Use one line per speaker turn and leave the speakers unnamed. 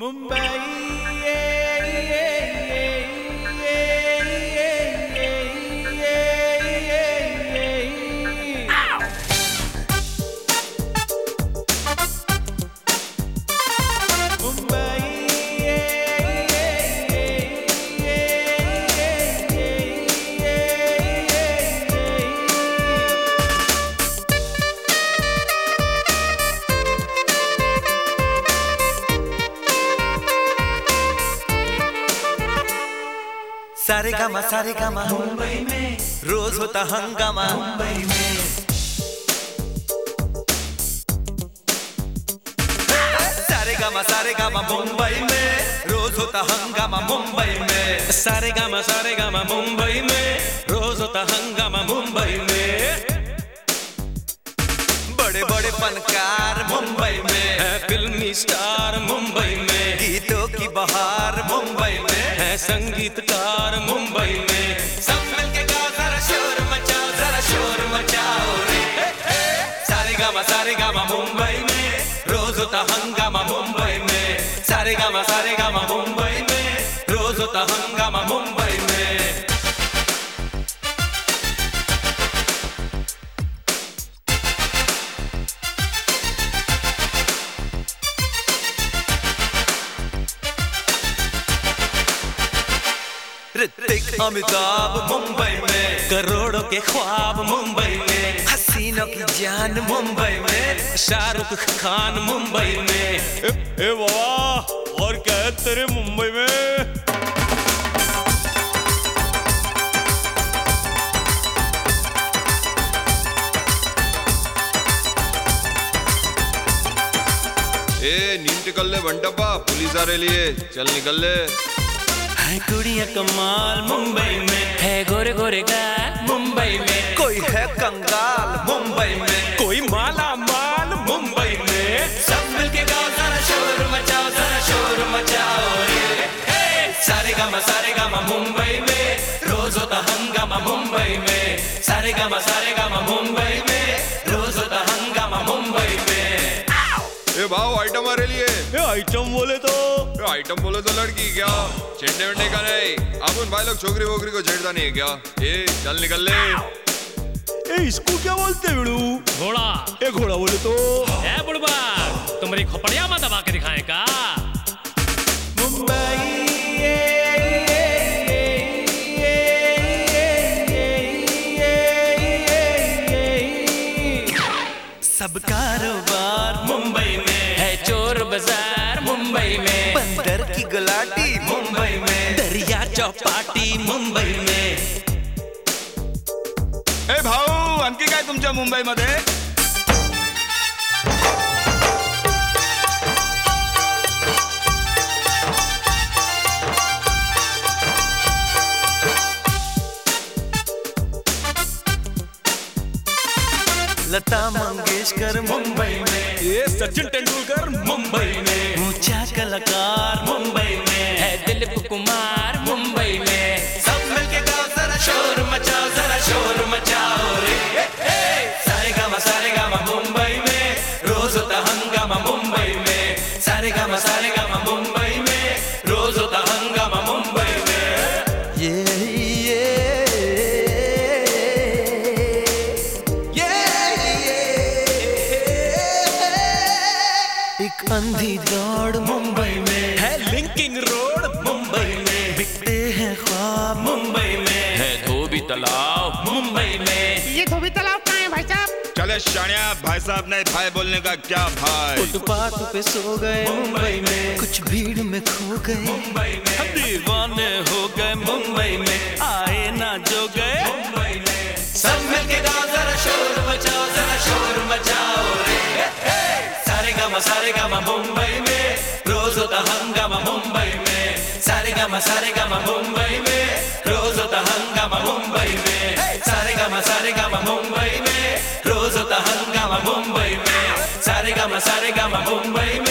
मुंबई सारे गामा सारे गामा मुंबई में रोज होता हंगामा। मुंबई में सारे गामा मुंबई में। रोज होता हंगामा, मुंबई में।
सारे गामा सारे गामा मुंबई में। रोज होता हंगामा, मुंबई में।
बड़े बड़े फनकार, मुंबई में।
फिल्मी स्टार, मुंबई में।
गीतों की बहार मुंबई
संगीतकार मुंबई में।
सब मिलके गाओ जरा शोर मचाओ, जरा शोर मचाओ रे। सारे गामा सारे गामा मुंबई में। रोज होता हंगामा मुंबई में। सारे गामा सारे गामा मुंबई में। रोज होता हंगामा मुंबई में। ऋतिक अमिताभ मुंबई में
करोड़ों के ख्वाब मुंबई में
हसीनों की जान मुंबई में
शाहरुख खान मुंबई में।
ए बाबा और क्या है तेरे मुंबई में? ए नींद निकल ले बंटप्पा पुलिस आ रही है चल निकल ले।
कुड़िया कमाल, मुंबई में है गोरे गोरे गाल, मुंबई में
कोई है कंगाल, मुंबई में
कोई माला माल, मुंबई में
सब मिलके गाओ जरा शोर मचाओ जरा शोर मचाओ रे! सारे गामा सारे गामा, मुंबई में। रोज होता हंगामा, मुंबई में। सारे गामा सारे गामा, मुंबई में।
ए आइटम
बोले तो।
ए, आइटम बोले तो लड़की क्या? छेड़ने वेड़ने का नहीं। अब उन भाई लोग छोकरी वोकरी को छेड़ता नहीं है क्या? ए चल निकल ले।
ए इसको क्या बोलते बिड़ू?
घोड़ा।
ए घोड़ा बोले तो।
ए बुढ़बा? तुम्हारी खोपड़िया में दबा के दिखाए का?
सब कारोबार मुंबई में
चौपाटी मुंबई में।
ए भाऊ आणखी काय तुमच्या मुंबईमध्ये?
लता मंगेशकर मुंबई में।
ए सचिन तेंडुलकर
मुंबई में।
ऊँचा कलाकार
मुंबई में। है दिलीप कुमार मुंबई में
रोज होता हंगामा मुंबई में। ये ये एक अंधी दौड़ मुंबई में
है। लिंकिंग रोड मुंबई में।
बिकते हैं ख्वाब
मुंबई में है धोबी तालाब मुंबई में।
ये धोबी तालाब कहाँ है भाई साहब?
चले शाणिया भाई साहब ने भाई बोलने का क्या भाई?
फुटपाथ पे सो गए मुंबई में। कुछ भीड़ में खो गए।
मुंबई में
दीवाने हो गए मुंबई में। आए ना जो गए। मुंबई में शोर सारे गामा मुंबई में। रोज होता हंगामा मुंबई में। सारे गामा सारे गामा में। में। सारे रोज